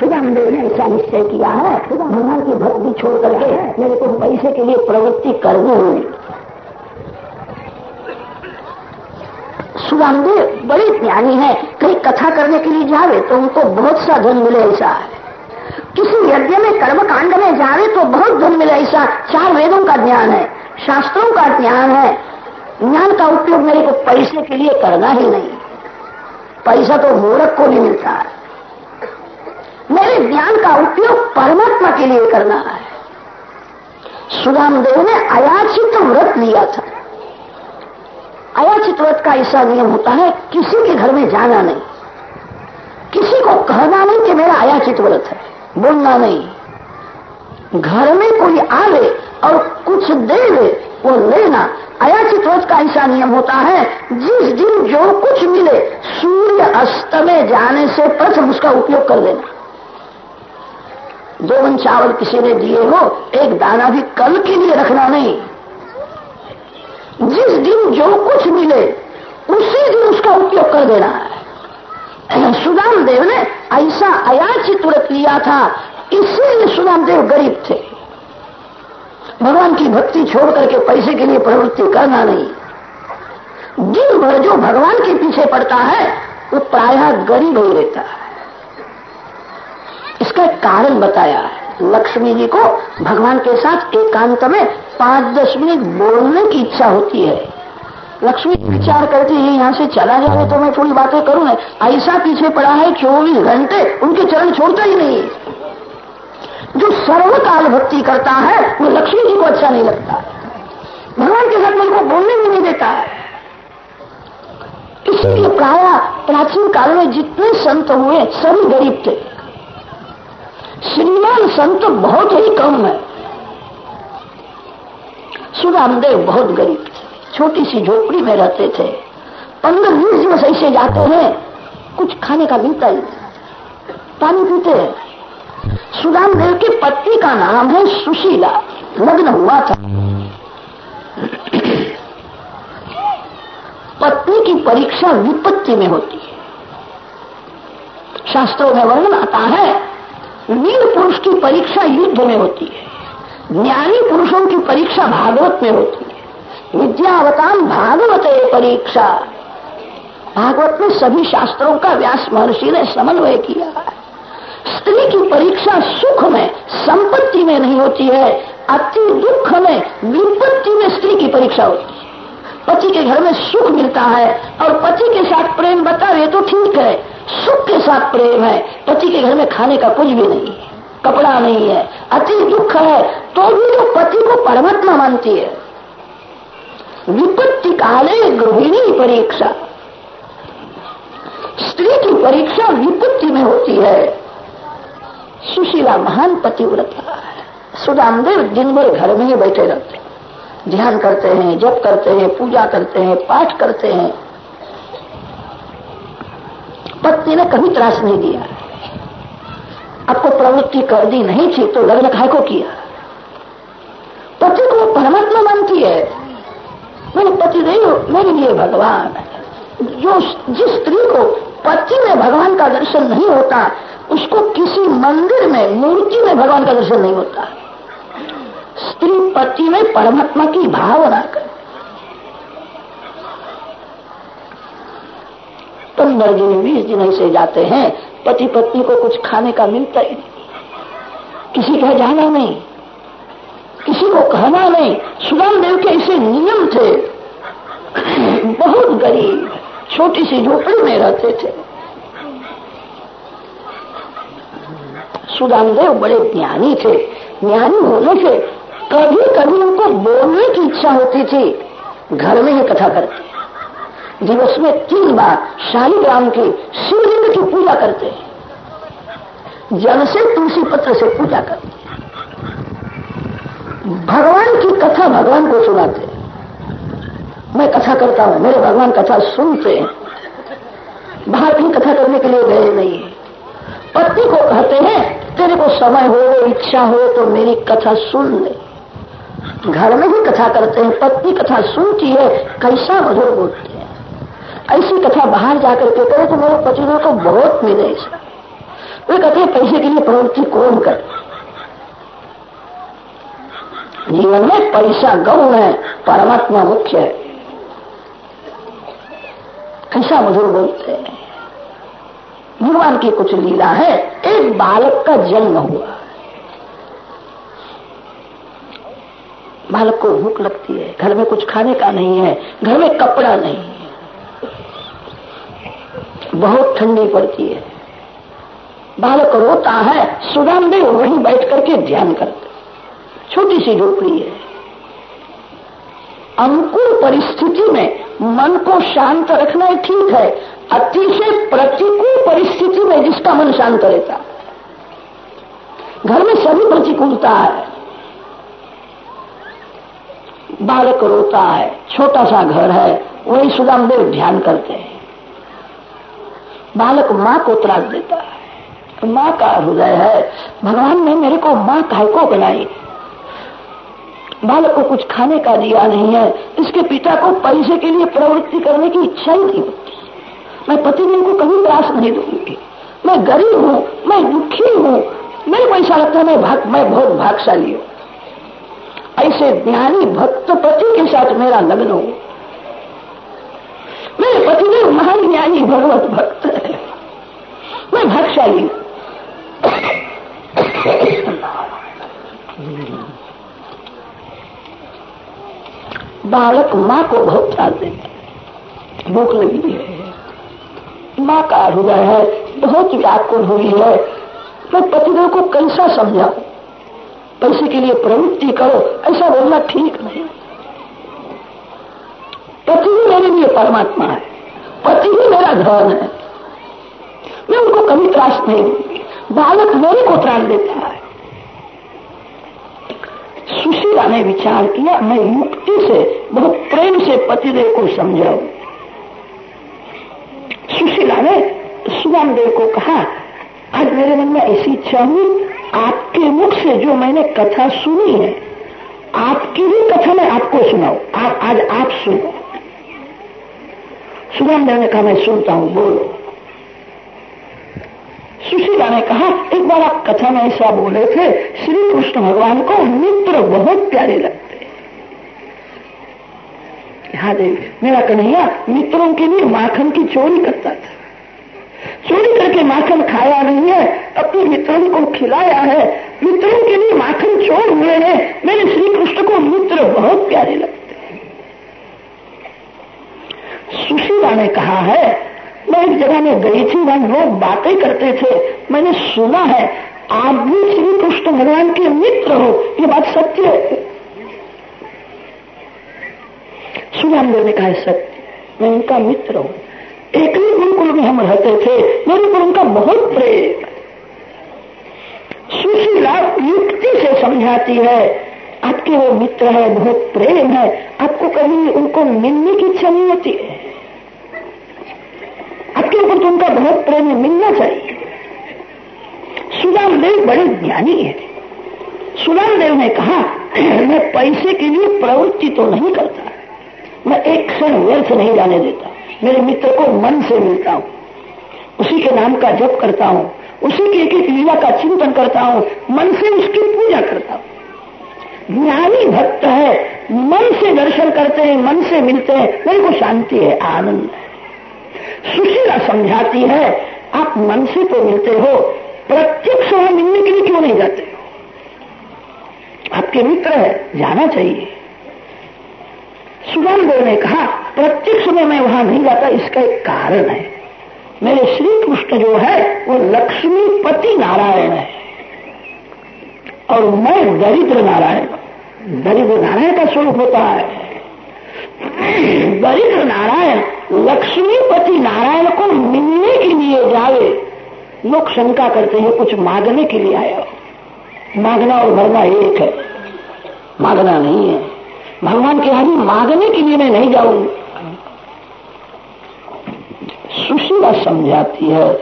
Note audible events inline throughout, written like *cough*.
सुदामदेव ने ऐसा निश्चय किया है। सुबह भगवान की भक्ति छोड़ करके मेरे को पैसे के लिए प्रवृत्ति करनी हुई सुदामदेव बड़े ज्ञानी है। कहीं कथा करने के लिए जावे तो उनको बहुत सा धन मिले ऐसा। किसी यज्ञ में कर्म कांड में जावे तो बहुत धन मिले ऐसा। चार वेदों का ज्ञान है, शास्त्रों का ज्ञान है। ज्ञान का उपयोग मेरे को पैसे के लिए करना ही नहीं। पैसा तो मूर्ख को भी मिलता। है मेरे ज्ञान का उपयोग परमात्मा के लिए करना है। सुदामदेव ने अयाचित व्रत लिया था। अयाचित व्रत का ऐसा नियम होता है, किसी के घर में जाना नहीं। किसी को कहना नहीं कि मेरा अयाचित व्रत है, बोलना नहीं। घर में कोई आवे और कुछ दे दे वो लेना। अयाचित व्रत का ऐसा नियम होता है, जिस दिन जो कुछ मिले, सूर्य अस्त में जाने से प्रथम उसका उपयोग कर लेना। दो मन चावल किसी ने दिए हो, एक दाना भी कल के लिए रखना नहीं। जिस दिन जो कुछ मिले, उसी दिन उसका उपयोग कर देना है। सुदाम देव ने ऐसा अयाचित व्रत लिया था, इसीलिए सुदाम देव गरीब थे। भगवान की भक्ति छोड़ करके पैसे के लिए प्रवृत्ति करना नहीं। दिन भर जो भगवान के पीछे पड़ता है, वो प्रायः गरीब ही रहता है। इसका कारण बताया है। लक्ष्मी जी को भगवान के साथ एकांत में पाँच दस मिनट बोलने की इच्छा होती है। लक्ष्मी विचार करती है, यहाँ से चला जाए तो मैं थोड़ी बातें करूँ ऐसा पीछे पड़ा है, चौबीस घंटे उनके चरण छोड़ता ही नहीं। जो सर्वकाल भक्ति करता है, वो लक्ष्मी जी को अच्छा नहीं लगता। भगवान के साथ मन को बोलने भी नहीं देता है। इसलिए प्राय प्राचीन काल में जितने संत हुए, सभी गरीब थे। श्रीमान संत बहुत ही कम है। सुरामदेव बहुत गरीब थे। छोटी सी झोपड़ी में रहते थे। पंद्रह बीस दिवस ऐसे जाते हैं, कुछ खाने का मिलता ही पानी पीते हैं। सुदामदेव की पत्नी का नाम है सुशीला। लग्न हुआ था। पत्नी की परीक्षा विपत्ति में होती है। शास्त्रों में वर्णन आता है वीर पुरुष की परीक्षा युद्ध में होती है। ज्ञानी पुरुषों की परीक्षा भागवत में होती है। विद्यावतान भागवत परीक्षा। भागवत में सभी शास्त्रों का व्यास महर्षि ने समन्वय किया। स्त्री की परीक्षा सुख में, संपत्ति में नहीं होती है। अति दुख में, विपत्ति में स्त्री की परीक्षा होती है। पति के घर में सुख मिलता है और पति के साथ प्रेम बता रहे तो ठीक है। सुख के साथ प्रेम है। पति के घर में खाने का कुछ भी नहीं है। कपड़ा नहीं है। अति दुख है तो भी जो पति को परमात्मा मानती है। विपत्ति काले गृहिणी परीक्षा। स्त्री की परीक्षा विपत्ति में होती है। सुशीला महान पतिव्रता है। सुदामदेव दिन भर घर में ही बैठे रहते हैं। ध्यान करते हैं, जप करते हैं, पूजा करते हैं, पाठ करते हैं। पत्नी ने कभी त्रास नहीं दिया। आपको प्रवृत्ति कर दी नहीं थी तो लग्न काय को किया? पति को परमात्मा मानती है। मेरे पति हो, मेरे लिए भगवान जो जिस स्त्री को पति में भगवान का दर्शन नहीं होता, उसको किसी मंदिर में, मूर्ति में भगवान का दर्शन नहीं होता। स्त्री पति में परमात्मा की भावना दिन बीस दिन ऐसे जाते हैं। पति पत्नी को कुछ खाने का मिलता ही किसी का जाना नहीं। किसी को कहना नहीं। सुदाम देव के ऐसे नियम थे। बहुत गरीब छोटी सी झोपड़ी में रहते थे। सुदाम देव बड़े ज्ञानी थे। ज्ञानी होने से कभी कभी उनको बोलने की इच्छा होती थी। घर में ही कथा करते। दिवस में तीन बार शालीग्राम की शिवलिंग की पूजा करते हैं, जल से तुलसी पत्र से पूजा करते हैं। भगवान की कथा भगवान को सुनाते हैं। मैं कथा करता हूँ, मेरे भगवान कथा सुनते हैं। बाहर कहीं कथा करने के लिए गए नहीं पत्नी को कहते हैं, तेरे को समय हो, इच्छा हो तो मेरी कथा सुन ले। घर में ही कथा करते हैं, पत्नी कथा सुनती है, कैसा मधुर बोलते ऐसी कथा बाहर जाकर के करे तो मेरे पतिदेव को बहुत मिले। वे कहते पैसे के लिए प्रवृत्ति कौन कर? जीवन में पैसा गौण है, परमात्मा मुख्य है। कैसा मधुर बोलते हैं। भगवान की कुछ लीला है, एक बालक का जन्म हुआ। बालक को भूख लगती है, घर में कुछ खाने का नहीं है, घर में कपड़ा नहीं। बहुत ठंडी पड़ती है। बालक रोता है सुदामदेव वहीं बैठ करके ध्यान करते छोटी सी झोपड़ी है। अनुकूल परिस्थिति में मन को शांत रखना ठीक है। अतिशय प्रतिकूल परिस्थिति में जिसका मन शांत रहता घर में सभी प्रतिकूलता है। बालक रोता है, छोटा सा घर है, वही सुदामदेव ध्यान करते हैं। बालक माँ को त्रास देता है। माँ का हृदय है, भगवान ने मेरे को माँ को बनाई। बालक को कुछ खाने का दिया नहीं है, इसके पिता को पैसे के लिए प्रवृत्ति करने की इच्छा ही नहीं होती। मैं पति पतिदेव को कभी त्रास नहीं दूँगी। मैं गरीब हूँ, मैं दुखी हूँ, मेरे को ऐसा लगता है मैं भाग, मैं बहुत भागशाली हूँ। ऐसे ज्ञानी भक्त पति के साथ मेरा लग्न हो। मेरे पतिदेव महान ज्ञानी भगवत भक्त है। मैं भागशाली हूँ बालक माँ को बहुत त्रास देते भूख लगी है। माँ का हृदय है। बहुत व्याकुल हुई है। मैं पतिदेव को कैसा समझाऊ? पैसे के लिए प्रवृत्ति करो। ऐसा बोलना ठीक नहीं। पति ही मेरे लिए परमात्मा है। पति ही मेरा धन है। मैं उनको कभी त्रास नहीं बालक मेरे को त्रास देता है। सुशीला ने विचार किया, मैं युक्ति से, बहुत प्रेम से पतिदेव को समझाऊ। सुशीला ने सुदामदेव को कहा, आज मेरे मन में ऐसी इच्छा हुई, आपके मुख से जो मैंने कथा सुनी है, आपकी ही कथा मैं आपको सुनाऊ। आज आप सुनो। सुदामदेव ने कहा मैं सुनता हूँ, बोलो। सुशीला ने कहा, एक बार आप कथा में ऐसा बोले थे श्री कृष्ण भगवान को मित्र बहुत प्यारे लगते हाँ। देवी मेरा कन्हैया मित्रों के लिए माखन की चोरी करता था। चोरी करके माखन खाया नहीं है, अपने मित्रों को खिलाया है। मित्रों के लिए माखन चोर हुए हैं। मेरे श्री कृष्ण को मित्र बहुत प्यारे लगते सुशीला ने कहा है, मैं एक जगह में गई थी, वहाँ लोग बातें करते थे। मैंने सुना है, आप भी श्री कृष्ण भगवान के मित्र हो, ये बात सत्य है। सुनामदेव ने कहा सत्य मैं उनका मित्र हूँ। एक ही गुरुकुल में हम रहते थे मेरे को उनका बहुत प्रेम। सुशीला युक्ति से समझाती है, आपके वो मित्र है, बहुत प्रेम है, आपको कभी उनको मिलने की इच्छा नहीं होती है। आपके ऊपर तो उनका बहुत प्रेम मिलना चाहिए। सुदाम देव बड़े ज्ञानी है। सुदाम देव ने कहा, मैं पैसे के लिए प्रवृत्ति तो नहीं करता। मैं एक क्षण व्यर्थ नहीं जाने देता। मेरे मित्र को मन से मिलता हूँ। उसी के नाम का जप करता हूँ। उसी की एक एक लीला का चिंतन करता हूँ। मन से उसकी पूजा करता हूँ। ज्ञानी भक्त है। मन से दर्शन करते हैं, मन से मिलते हैं। मेरे को शांति है, आनंद है। सुशीला समझाती है, आप मन से तो मिलते हो, प्रत्यक्ष वहाँ मिलने के लिए क्यों नहीं जाते आपके मित्र है, जाना चाहिए। सुदाम देव ने कहा, प्रत्यक्ष में मैं वहाँ नहीं जाता, इसका एक कारण है। मेरे श्री कृष्ण जो है, वो लक्ष्मीपति नारायण है। और मैं दरिद्र नारायण। दरिद्र नारायण का स्वरूप होता है। दरिद्र नारायण, लक्ष्मीपति नारायण को मिलने के लिए जावे। लोग शंका करते हैं, कुछ मांगने के लिए आया। मांगना और भरना एक है। मांगना नहीं है। भगवान के यहाँ मांगने के लिए मैं नहीं जाऊँगी सुशीला समझाती है,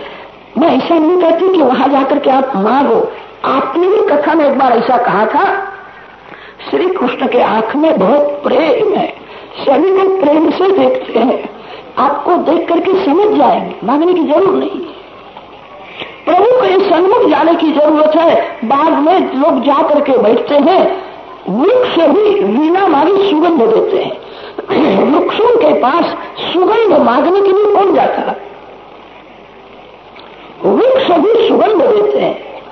मैं ऐसा नहीं कहती कि वहाँ जाकर के आप मांगो। आपने भी कथा में एक बार ऐसा कहा था, श्री कृष्ण के आँख में बहुत प्रेम है। सभी लोग प्रेम से देखते हैं। आपको देख करके समझ जाएँगे। मांगने की ज़रूरत नहीं। प्रभु के सन्मुख जाने की ज़रूरत है। बाद में लोग जा करके बैठते हैं। वृक्ष भी वीणा मारी सुगंध देते हैं। वृक्षों के पास सुगंध मांगने के लिए कौन जाता वृक्ष भी सुगंध देते हैं।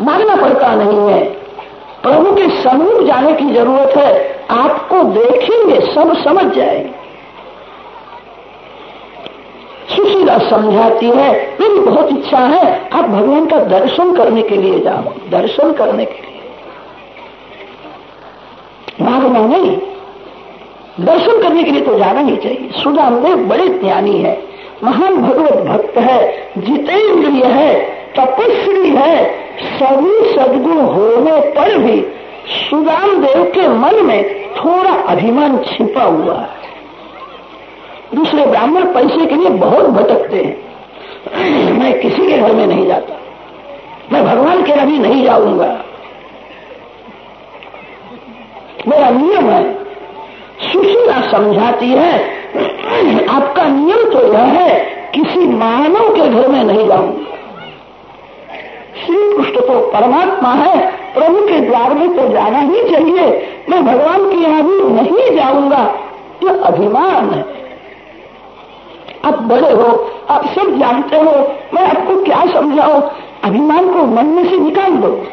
मांगना पड़ता नहीं है। प्रभु के समीप जाने की ज़रूरत है। आपको देखेंगे, सब समझ जाएँगे। सुशीला समझाती है, मेरी बहुत इच्छा है, आप भगवान का दर्शन करने के लिए जाओ, दर्शन करने के लिए। मांगना नहीं, दर्शन करने के लिए तो जाना ही चाहिए। सुदामदेव बड़े ज्ञानी है, महान भगवत भक्त है, जितेंद्रिय है, तपस्वी है सभी सदगुण होने पर भी सुदाम देव के मन में थोड़ा अभिमान छिपा हुआ है। दूसरे ब्राह्मण पैसे के लिए बहुत भटकते हैं। मैं किसी के घर में नहीं जाता। मैं भगवान के अभी नहीं जाऊँगा। मेरा नियम है। सुशीला समझाती है, आपका नियम तो यह है, किसी मानव के घर में नहीं जाऊँगा। श्री कृष्ण तो परमात्मा है, प्रभु के द्वार में तो जाना ही चाहिए। मैं भगवान के यहाँ भी नहीं जाऊँगा। यह अभिमान है। आप बड़े हो, आप सब जानते हो, मैं आपको क्या समझाऊं? अभिमान को मन में से निकाल दो।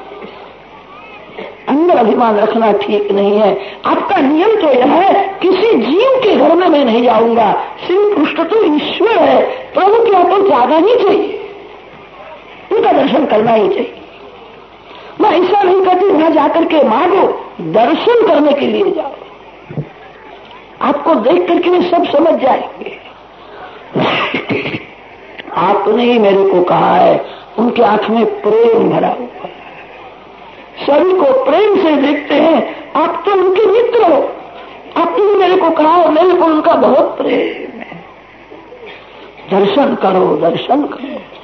अंदर अभिमान रखना ठीक नहीं है। आपका नियम तो यह है, किसी जीव के घर में मैं नहीं जाऊँगा। श्री कृष्ण तो ईश्वर है, प्रभु के यहाँ तो जाना ही चाहिए। उनका दर्शन करना ही चाहिए। मैं ऐसा नहीं कहती वहाँ जाकर के मांगो, दर्शन करने के लिए जाओ आपको देख करके वे सब समझ जाएँगे। आपने ही मेरे को कहा है, उनके आँख में प्रेम भरा हुआ सभी को प्रेम से देखते हैं, आप तो उनके मित्र हो। आपने ही मेरे को कहा है, मेरे को उनका बहुत प्रेम है। दर्शन करो दर्शन करो।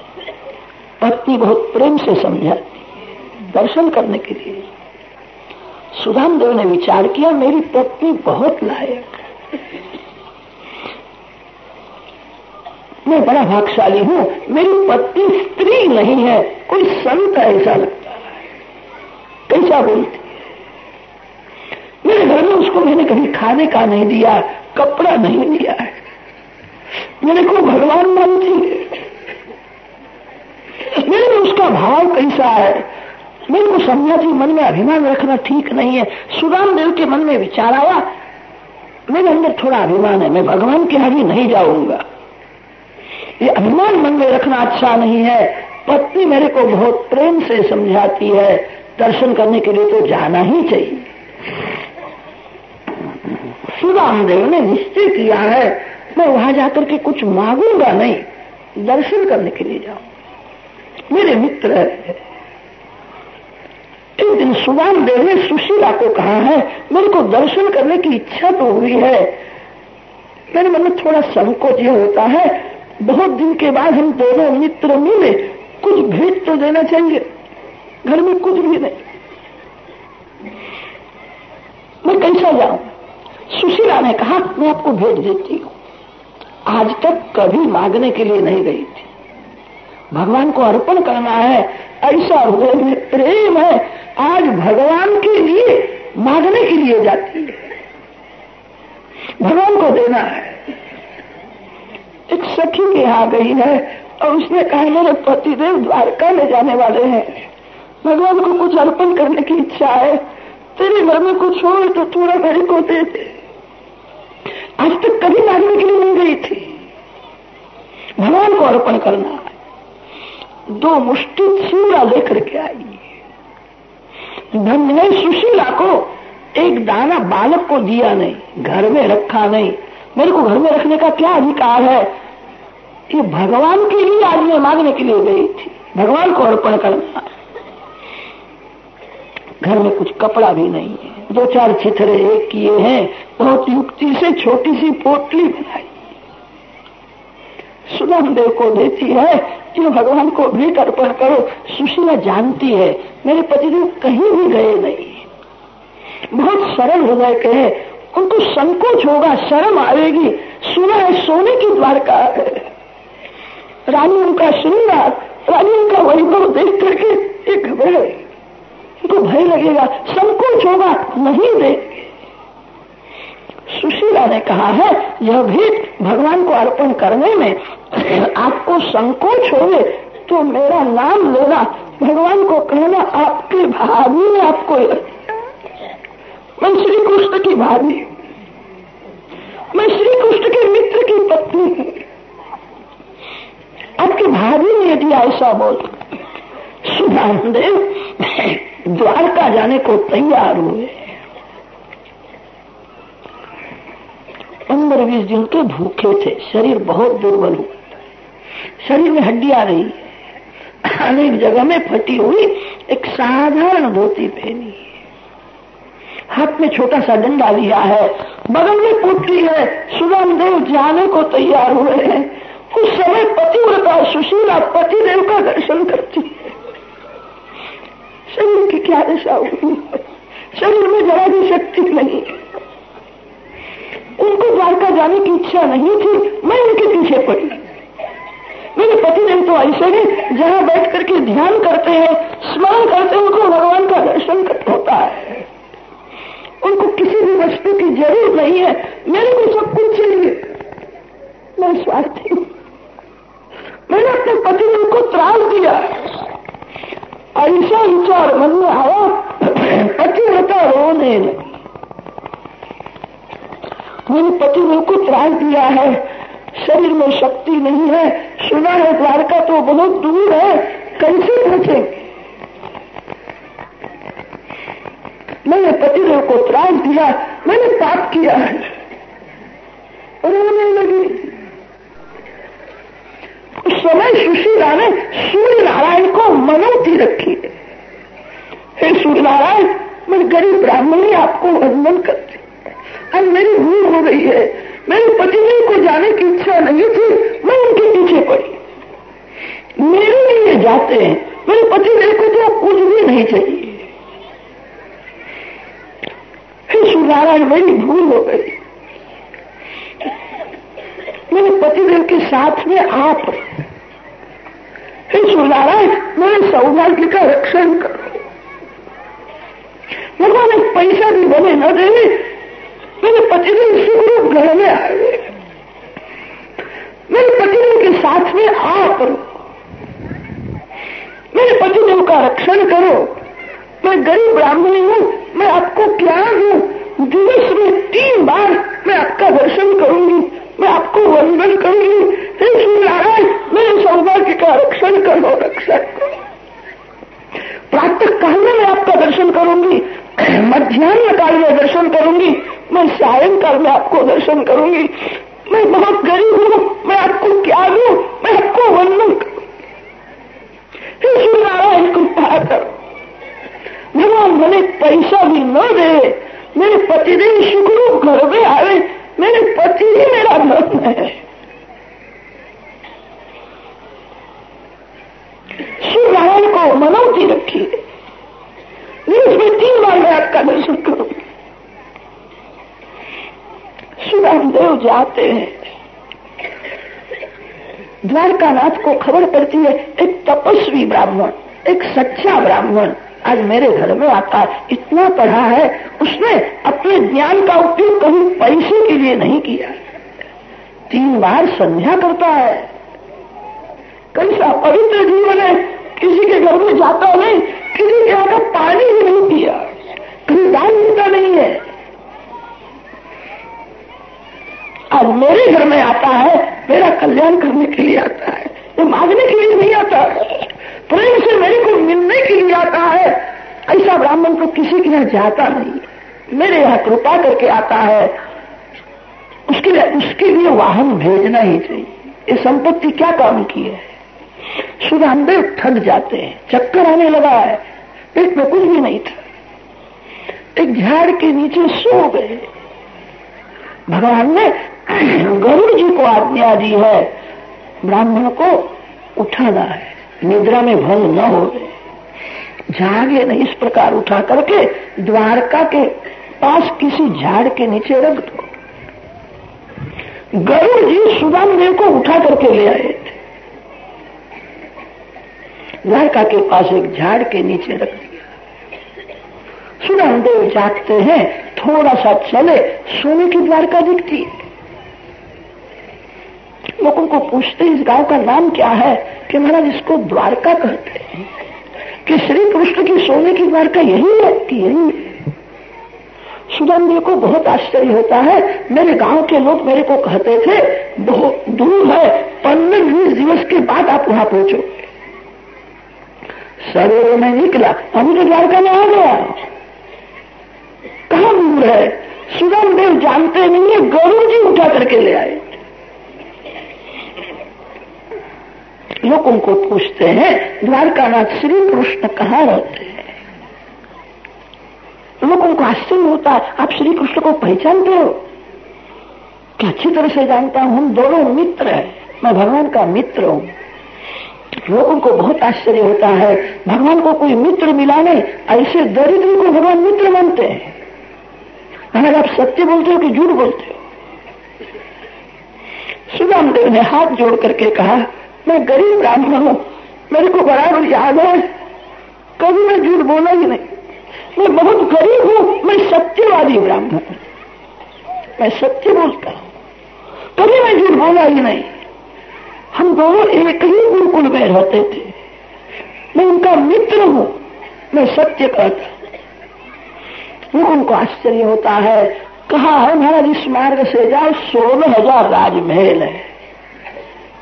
पत्नी बहुत प्रेम से समझाती दर्शन करने के लिए। सुधाम देव ने विचार किया, मेरी पत्नी बहुत लायक मैं बड़ा भागशाली हूँ। मेरी पत्नी स्त्री नहीं है। कोई संत ऐसा लगता है। कैसा बोलती मेरे घर में उसको मैंने कभी खाने का नहीं दिया, कपड़ा नहीं दिया है। मेरे को भगवान मानती है। मेरे उसका भाव कैसा है? मेरे को समझा थी मन में अभिमान रखना ठीक नहीं है। सुदाम देव के मन में विचार आया, मेरे अंदर थोड़ा अभिमान है, मैं भगवान के आगे नहीं जाऊँगा। ये अभिमान मन में रखना अच्छा नहीं है। पत्नी मेरे को बहुत प्रेम से समझाती है। दर्शन करने के लिए तो जाना ही चाहिए। सुदाम देव ने निश्चय किया है, मैं वहाँ जाकर के कुछ मांगूँगा नहीं। दर्शन करने के लिए जाऊँ। मेरे मित्र एक दिन सुदाम देव ने सुशीला को कहा है, मेरे को दर्शन करने की इच्छा तो हुई है। मेरे मन में थोड़ा संकोच यह होता है, बहुत दिन के बाद हम दोनों मित्र मिले कुछ भेंट तो देना चाहिए घर में कुछ भी नहीं। मैं कैसा जाऊँ? सुशीला ने कहा, मैं आपको भेंट देती हूँ। आज तक कभी मांगने के लिए नहीं गई थी। भगवान को अर्पण करना है, ऐसा हृदय में प्रेम है, आज भगवान के लिए मांगने के लिए जाती है। भगवान को देना है। एक सखी के यहाँ गई है, और उसने कहा, मेरे पतिदेव द्वारका में जाने वाले हैं। भगवान को कुछ अर्पण करने की इच्छा है, तेरे घर में कुछ हो तो थोड़ा मेरे को दे दे। आज तक कभी मांगने के लिए नहीं गई थी। भगवान को अर्पण करना है। दो मुष्टि चूड़ा लेकर के आई। धन ने सुशीला को एक दाना बालक को दिया नहीं, घर में रखा नहीं। मेरे को घर में रखने का क्या अधिकार है? ये भगवान के लिए आज मैं मांगने के लिए गई थी। भगवान को अर्पण करना। घर में कुछ कपड़ा भी नहीं है। दो चार छिथरे एक किए हैं। बहुत युक्ति से छोटी सी पोटली बनाई। सुदाम देव को देती है कि भगवान को भी अर्पण करो, सुशीला जानती है, मेरे पतिदेव कहीं भी गए नहीं। बहुत सरल हृदय के है उनको संकोच होगा, शर्म आएगी, सुना है सोने की द्वारका है। रानी उनका श्रृंगार रानी उनका वैभव देख करके एक घबराए उनको भय लगेगा, संकोच होगा, नहीं देंगे सुशीला ने कहा है, यह भी भगवान को अर्पण करने में आपको संकोच होवे तो मेरा नाम लेना, भगवान को कहना आपके भाभी ने आपको मैं श्री कृष्ण की भाभी मैं श्री कृष्ण के मित्र की पत्नी हूँ। आपकी भाभी ने यदि ऐसा बोल सुधानदेव द्वारका जाने को तैयार हुए। पंद्रह बीस दिन के भूखे थे। शरीर बहुत दुर्बल हुआ। शरीर में हड्डी आ रही अनेक जगह में फटी हुई एक साधारण धोती पहनी। हाथ में छोटा सा डंडा लिया है। बगल में पुत्री है। सुदाम देव जाने को तैयार हुए हैं। उस समय पतिव्रता सुशीला पतिदेव का दर्शन करती है। शरीर की क्या दशा हुई शरीर में जरा भी शक्ति नहीं उनको द्वारका जाने की इच्छा नहीं थी, मैं उनके पीछे पड़ी। मेरे पतिदेव तो ऐसे हैं जहाँ बैठ करके ध्यान करते हैं, स्मरण करते हैं, उनको भगवान का दर्शन होता है। उनको किसी भी वस्तु की ज़रूरत नहीं है, मेरे को सब कुछ चाहिए। मैं स्वार्थी मैंने अपने पति ने उनको त्रास दिया। ऐसा विचार मन में आया, पति होता रोने मैंने पति ने उनको त्रास दिया है। शरीर में शक्ति नहीं है। सुना है द्वारका तो बहुत दूर है। कैसे पहुँचे मैंने पति पतिदेव को त्रास दिया। मैंने पाप किया है। रोने लगी। उस समय सुशीला ने सूर्य नारायण को मनोती रखी। है सूर्य नारायण, मैं गरीब ब्राह्मणी आपको वंदन करती अब मेरी भूल हो रही है। मेरे पतिदेव को जाने की इच्छा नहीं थी मैं उनके पीछे पड़ी। मेरे लिए जाते हैं, मेरे पति पतिदेव को तो कुछ भी नहीं चाहिए। नारायण मेरी भूल हो गई। मेरे पतिदेव के साथ में आप। हे मेरे सौभाग्य का रक्षण करो। भगवान पैसा भी बने न दे मेरे पतिदेव सुखरूप घर में आए मेरे पतिदेव के साथ में आप मेरे पतिदेव का रक्षण करो। मैं गरीब ब्राह्मणी हूँ, मैं आपको क्या दूँ दिवस में तीन बार मैं आपका दर्शन करूँगी, मैं आपको वंदन करूँगी। हे श्री नारायण मेरे सौभाग्य का रक्षण करो रक्षण करो प्रातः काल में मैं आपका दर्शन करूँगी। *clears throat* मध्यान्ह काल में दर्शन करूँगी। मैं सायंकाल में आपको दर्शन करूँगी। मैं बहुत गरीब हूँ। मैं आपको क्या दू? मैं आपको वंदन करूँगी नारायण कृपा करो। भगवान मैंने पैसा भी न दे। मेरे पतिदेव शुक्रु घर में आवे मेरे पति ही मेरा धर्म है शिव नारायण को मनौती रखी है उसमें तीन बार मैं आपका दर्शन करूँगी देव जाते हैं। द्वारकानाथ को खबर पड़ती है, एक तपस्वी ब्राह्मण, एक सच्चा ब्राह्मण। आज मेरे घर में आता है इतना पढ़ा है, उसने अपने ज्ञान का उपयोग कभी पैसे के लिए नहीं किया। तीन बार संध्या करता है। कैसा पवित्र जीवन है, किसी के घर में जाता नहीं, किसी के यहाँ पानी भी नहीं पिया। कभी दान देता नहीं है। आज मेरे घर में आता है, मेरा कल्याण करने के लिए आता है ये मांगने के लिए नहीं आता। प्रेम से मेरे को मिलने के लिए आता है। ऐसा ब्राह्मण को किसी के यहाँ जाता नहीं। मेरे यहाँ कृपा करके आता है। उसके लिए उसके लिए वाहन भेजना ही चाहिए। ये संपत्ति क्या काम की है? सुधामदेव थक जाते हैं। चक्कर आने लगा है। पेट में कुछ भी नहीं था। एक झाड़ के नीचे सो गए। भगवान ने गरुड़ जी को आज्ञा दी है। ब्राह्मण को उठाना है। निद्रा में भंग न हो। जागे नहीं इस प्रकार उठा करके द्वारका के पास किसी झाड़ के नीचे रख दो। गरुड़ जी सुदाम देव को उठा करके ले आए थे। द्वारका के पास एक झाड़ के नीचे रख सुरमदेव जागते हैं थोड़ा सा चले, सोने की द्वारका दिखती। है लोगों को पूछते इस गाँव का नाम क्या है? कि महाराज, इसको द्वारका कहते हैं। कि श्री कृष्ण की सोने की द्वारका यही यही है। सुदामदेव को बहुत आश्चर्य होता है। मेरे गाँव के लोग मेरे को कहते थे, बहुत दूर है पंद्रह बीस दिवस के बाद आप वहाँ पहुंचोगे सवेरे में निकला अभी तो द्वारका में आ गया। कहा दूर है? सुगम देव जानते नहीं है गरुड़ जी उठा करके ले आए। लोग उनको पूछते हैं, द्वारकानाथ श्री कृष्ण कहाँ रहते हैं? लोगों को आश्चर्य होता है आप श्री कृष्ण को पहचानते हो? क्या अच्छी तरह से जानता हूँ, हम दोनों मित्र हैं, मैं भगवान का मित्र हूँ। लोगों को बहुत आश्चर्य होता है, भगवान को कोई मित्र मिला नहीं, ऐसे दरिद्र को भगवान मित्र मानते हैं। अगर आप सत्य बोलते हो कि झूठ बोलते हो। सुदाम देव ने हाथ जोड़ करके कहा, मैं गरीब ब्राह्मण हूँ। मेरे को बराबर याद है। कभी मैं झूठ बोला ही नहीं। मैं बहुत गरीब हूँ। मैं सत्यवादी ब्राह्मण हूँ। मैं सत्य बोलता हूँ। कभी मैं झूठ बोला ही नहीं। हम दोनों एक ही गुरुकुल में रहते थे। मैं उनका मित्र हूँ। मैं सत्य कहता उनको आश्चर्य होता है। कहा है महाराज इस मार्ग से जाओ, सोलह हज़ार राजमहल है।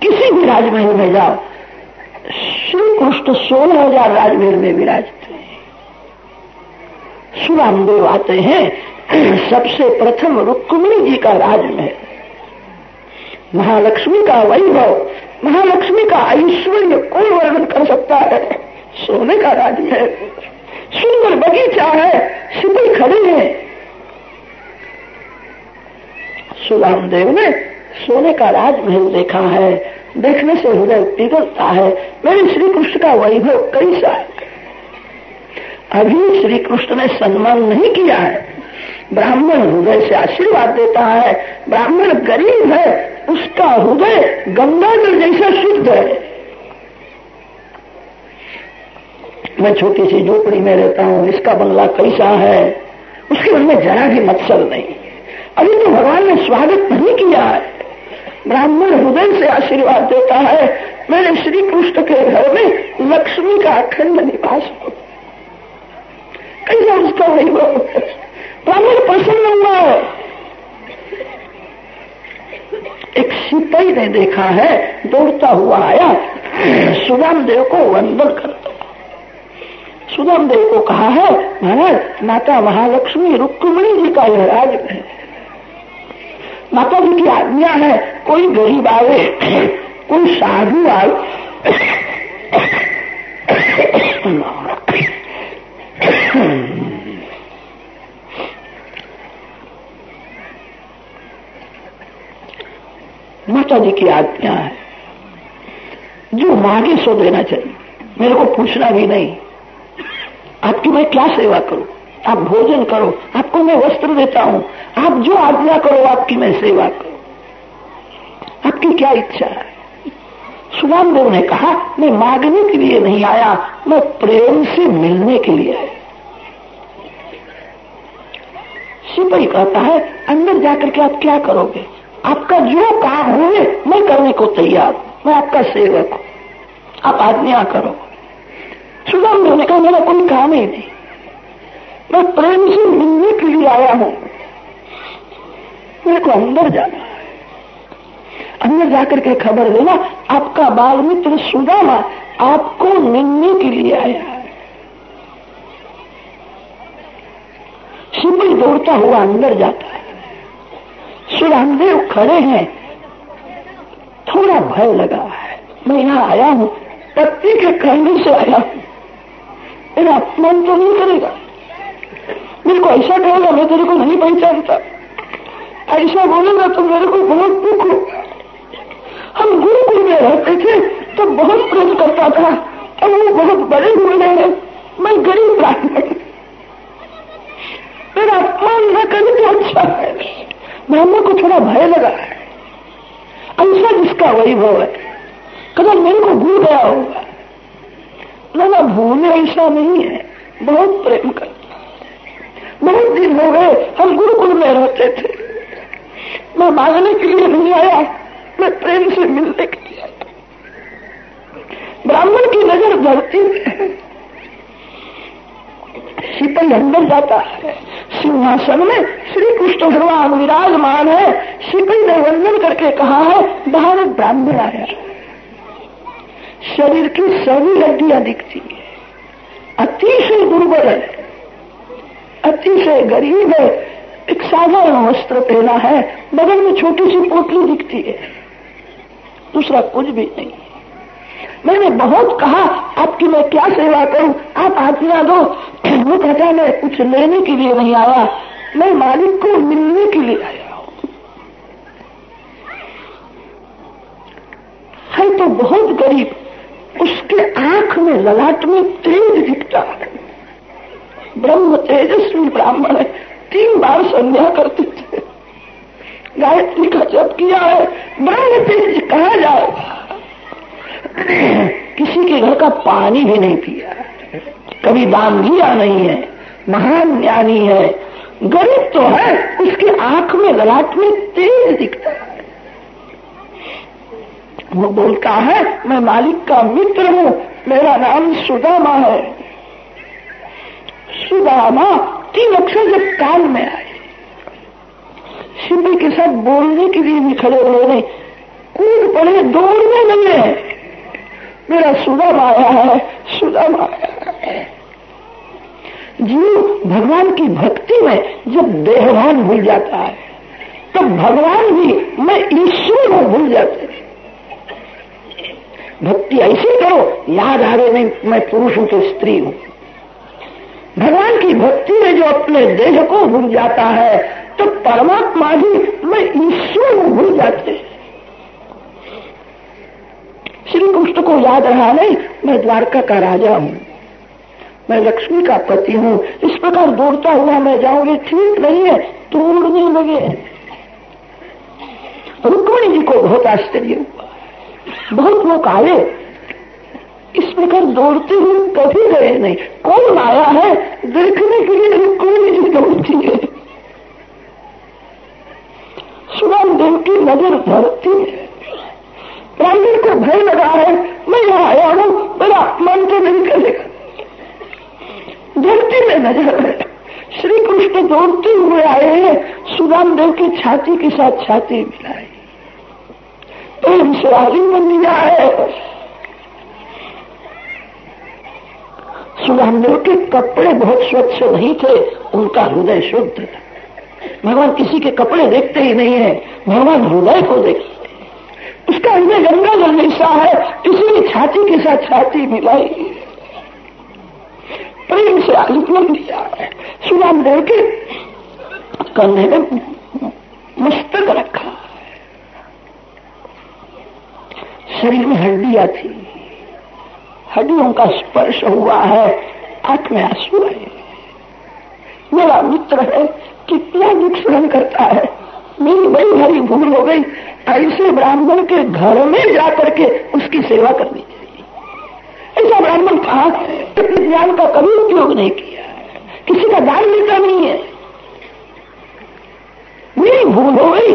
किसी भी राजमहल में जाओ श्री कृष्ण सोलह हज़ार राजमहल में विराजते हैं। सुरामदेव आते हैं, सबसे प्रथम रुक्मिणी जी का राजमहल। महालक्ष्मी का वैभव, महालक्ष्मी का ऐश्वर्य कोई वर्णन कर सकता है? सोने का राजमहल। सुंदर बगीचा है सिपाही खड़े हैं। सुरामदेव ने सोने का राजमहल देखा है। देखने से हृदय पिघलता है। मेरे श्री कृष्ण का वैभव कैसा है अभी श्री कृष्ण ने सम्मान नहीं किया है। ब्राह्मण हृदय से आशीर्वाद देता है। ब्राह्मण गरीब है, उसका हृदय गंगाजल जैसा शुद्ध है। मैं छोटी सी झोपड़ी में रहता हूँ, इसका बंगला कैसा है? उसके मन में जरा भी मत्सर नहीं अभी तो भगवान ने स्वागत नहीं किया है। ब्राह्मण हृदय से आशीर्वाद देता है। मेरे श्री कृष्ण के घर में लक्ष्मी का अखंड निवास हो कैसा उसका वैभव ब्राह्मण प्रसन्न हुआ। है एक सिपाही ने देखा है, दौड़ता हुआ आया। सुदाम देव को वंदन करता सुदाम देव को कहा है महाराज माता महालक्ष्मी रुक्मणी जी का यह राज माता जी की आज्ञा है कोई गरीब आवे कोई साधु आए, माता जी की आज्ञा है। जो मांगे सो देना चाहिए। मेरे को पूछना भी नहीं। आपकी मैं क्या सेवा करूँ? आप भोजन करो, आपको मैं वस्त्र देता हूँ। आप जो आज्ञा करो, आपकी मैं सेवा करूँ। आपकी क्या इच्छा है? सुदाम देव ने कहा, मैं मांगने के लिए नहीं आया, मैं प्रेम से मिलने के लिए आया। सिपाही कहता है, अंदर जाकर के आप क्या करोगे? आपका जो काम हो मैं करने को तैयार हूँ, मैं आपका सेवक हूँ। आप आज्ञा करो। सुदाम देव ने कहा मेरा कोई काम ही नहीं। मैं प्रेम से मिलने के लिए आया हूँ। मेरे को अंदर जाना अंदर जाकर के खबर देना, आपका बाल मित्र सुदामा आपको मिलने के लिए आया है। सिंपल दौड़ता हुआ अंदर जाता है। श्री रामदेव खड़े हैं। थोड़ा भय लगा है। मैं यहाँ आया हूँ, पत्नी के कहने से आया हूँ। मेरा अपमान तो नहीं करेगा। मेरे को ऐसा कहेगा मैं तेरे को नहीं पहचानता। ऐसा बोलेगा तो मेरे को बहुत दुख होगा हम गुरुकुल में रहते थे तो बहुत प्रेम करता था अब वो बहुत बड़े हुए हैं। मैं गरीब ब्राह्मण मेरा अपमान न करे तो अच्छा है। ब्राह्मण को थोड़ा भय लगा है। ऐसा जिसका वैभव है। कदम मेरे को भूल गया होगा। भूले ऐसा नहीं है। बहुत प्रेम करता बहुत दिन हो गए, हम गुरुकुल में रहते थे। मैं मांगने के लिए नहीं आया, मैं प्रेम से मिलने के लिए ब्राह्मण की नज़र धरती शीतल अंदर जाता है। सिंहासन में श्री कृष्ण भगवान विराजमान है। शीतल ने वंदन करके कहा है बाहर ब्राह्मण आया। शरीर की सभी हड्डियाँ दिखती है। अतिशय दुर्बल है। अतिशय गरीब है। एक साधारण वस्त्र पहना है। बगल में छोटी सी पोटली दिखती है। दूसरा कुछ भी नहीं। मैंने बहुत कहा, आपकी मैं क्या सेवा करूँ? आप आज्ञा दो। वो कहता मैं कुछ लेने के लिए नहीं आया। मैं मालिक को मिलने के लिए आया हूँ। है तो बहुत गरीब। उसके आँख में ललाट में तेज दिखता है। ब्रह्म तेजस्वी ब्राह्मण है। तीन बार संध्या करते थे। गायत्री का जप किया है। ब्रह्म तेज कहा जाएगा किसी के घर का पानी भी नहीं पिया। कभी दान दिया नहीं है। महान ज्ञानी है। गरीब तो है। उसकी आँख में ललाट में तेज दिखता है। वो बोलता है, मैं मालिक का मित्र हूँ, मेरा नाम सुदामा है। सुदामा तीन अक्षर जब कान में आए। शिव के साथ बोलने के लिए भी खड़े नहीं, कूद पड़े, दौड़ने लगे। मेरा सुदाम आया है, सुदाम आया है। जीव भगवान की भक्ति में जब देहभान भूल जाता है, तब भगवान भी मैं ईश्वर को भूल जाते हैं। भक्ति ऐसी करो, याद आ रहे नहीं, मैं पुरुष हूँ तो स्त्री हूँ। भगवान की भक्ति में जो अपने देह को भूल जाता है तो परमात्मा भी मैं ईश्वर को भूल जाते हैं। श्री कृष्ण को याद रहा नहीं, मैं द्वारका का राजा हूँ। मैं लक्ष्मी का पति हूँ। इस प्रकार दौड़ता हुआ मैं जाऊँगी ठीक नहीं है, तोड़ने लगे रुक्मणी जी को बहुत आश्चर्य हुआ। बहुत लोग आए। इस प्रकार दौड़ते हुए कभी गए नहीं। कौन आया है? देखने के लिए रुक्मणी जी दौड़ती है। सुराम देव की नज़र भरती है। ब्राह्मण को भय लगा है, मैं यहाँ आया हूँ, मेरा मन तो नहीं करेगा। धरती में नज़र है। श्री कृष्ण दौड़ते हुए आए हैं। सुदाम देव की छाती के साथ छाती मिलाई। प्रेम से बन लिया है। सुदाम देव के कपड़े बहुत स्वच्छ नहीं थे, उनका हृदय शुद्ध था। भगवान किसी के कपड़े देखते ही नहीं है, भगवान हृदय को देखते उसका हृदय गंगा जल जैसा है इसलिए छाती के साथ छाती मिलाई। प्रेम से आलिंगन दिया है। सुदाम देव के कंधे में मस्तक रखा। शरीर में हड्डियाँ थी हड्डियों का स्पर्श हुआ है आँख में आँसू है मेरा मित्र है, कितना दुख सहन करता है। मेरी बड़ी भारी भूल हो गई ऐसे ब्राह्मण के घर में जाकर के उसकी सेवा करनी चाहिए। ऐसा ब्राह्मण कहा ज्ञान का कभी उपयोग नहीं किया। किसी का दान लेता नहीं है। मेरी भूल हो गई।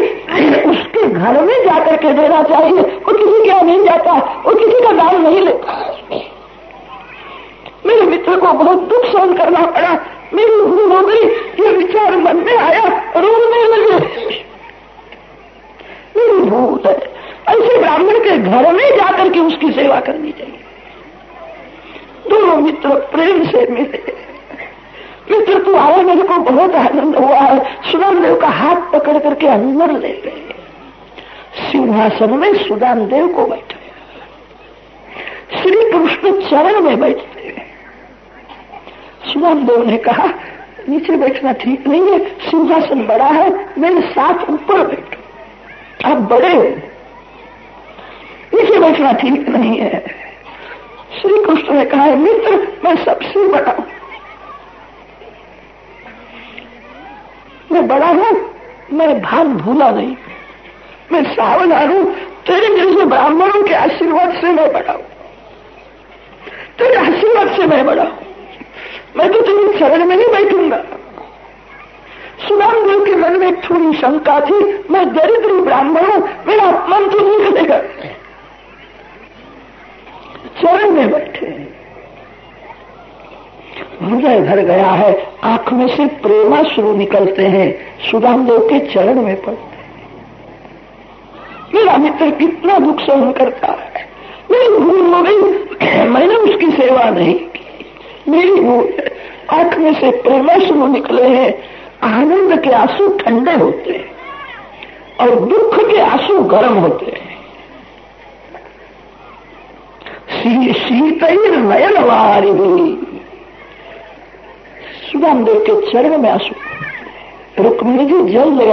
उसके घर में जाकर के देना चाहिए। वो किसी के नहीं जाता। वो किसी का दान नहीं लेता। मेरे मित्र को बहुत दुख सहन करना पड़ा। मेरी भूल हो गई। ये विचार मन में आया। रोने लगे। मेरी भूल है। ऐसे ब्राह्मण के घर में जाकर के उसकी सेवा करनी चाहिए। दोनों मित्र प्रेम से मिले। मित्र तू आया मेरे को बहुत आनंद हुआ है। सुदाम देव का हाथ पकड़ करके अंदर ले गए। सिंहासन में सुदाम देव को बैठाया श्री कृष्ण चरण में बैठते सुदाम देव ने कहा, नीचे बैठना ठीक नहीं है। सिंहासन बड़ा है। मेरे साथ ऊपर बैठो। आप बड़े हो। नीचे बैठना ठीक नहीं है। श्री कृष्ण ने कहा है मित्र, मैं सबसे बड़ा हूँ। मैं बड़ा हूँ, मैं भान भूला नहीं। मैं सावधान हूँ, तेरे जैसे ब्राह्मणों के आशीर्वाद से मैं बड़ा हूँ। तेरे आशीर्वाद से मैं बड़ा हूँ। मैं तो तेरे शरण में नहीं बैठूँगा। सुदामदेव के मन में थोड़ी शंका थी, मैं दरिद्र ब्राह्मण हूँ, मेरा अपमान तो नहीं करेगा। चरण में बैठे हृदय भर गया है, आँख में से प्रेमा शुरू निकलते हैं सुदामदेव के चरण में पड़ते मेरा मित्र कितना दुख सहन करता है। मेरी भूल हो गई, मैंने उसकी सेवा नहीं की। मेरी भूल, आँख में से प्रेमा शुरू निकले हैं, आनंद के आँसू ठंडे होते हैं और दुख के आँसू गर्म होते हैं। शीत नयन वारी सुदाम देव के चरण में आँसू। रुक्मिणी जी जल ले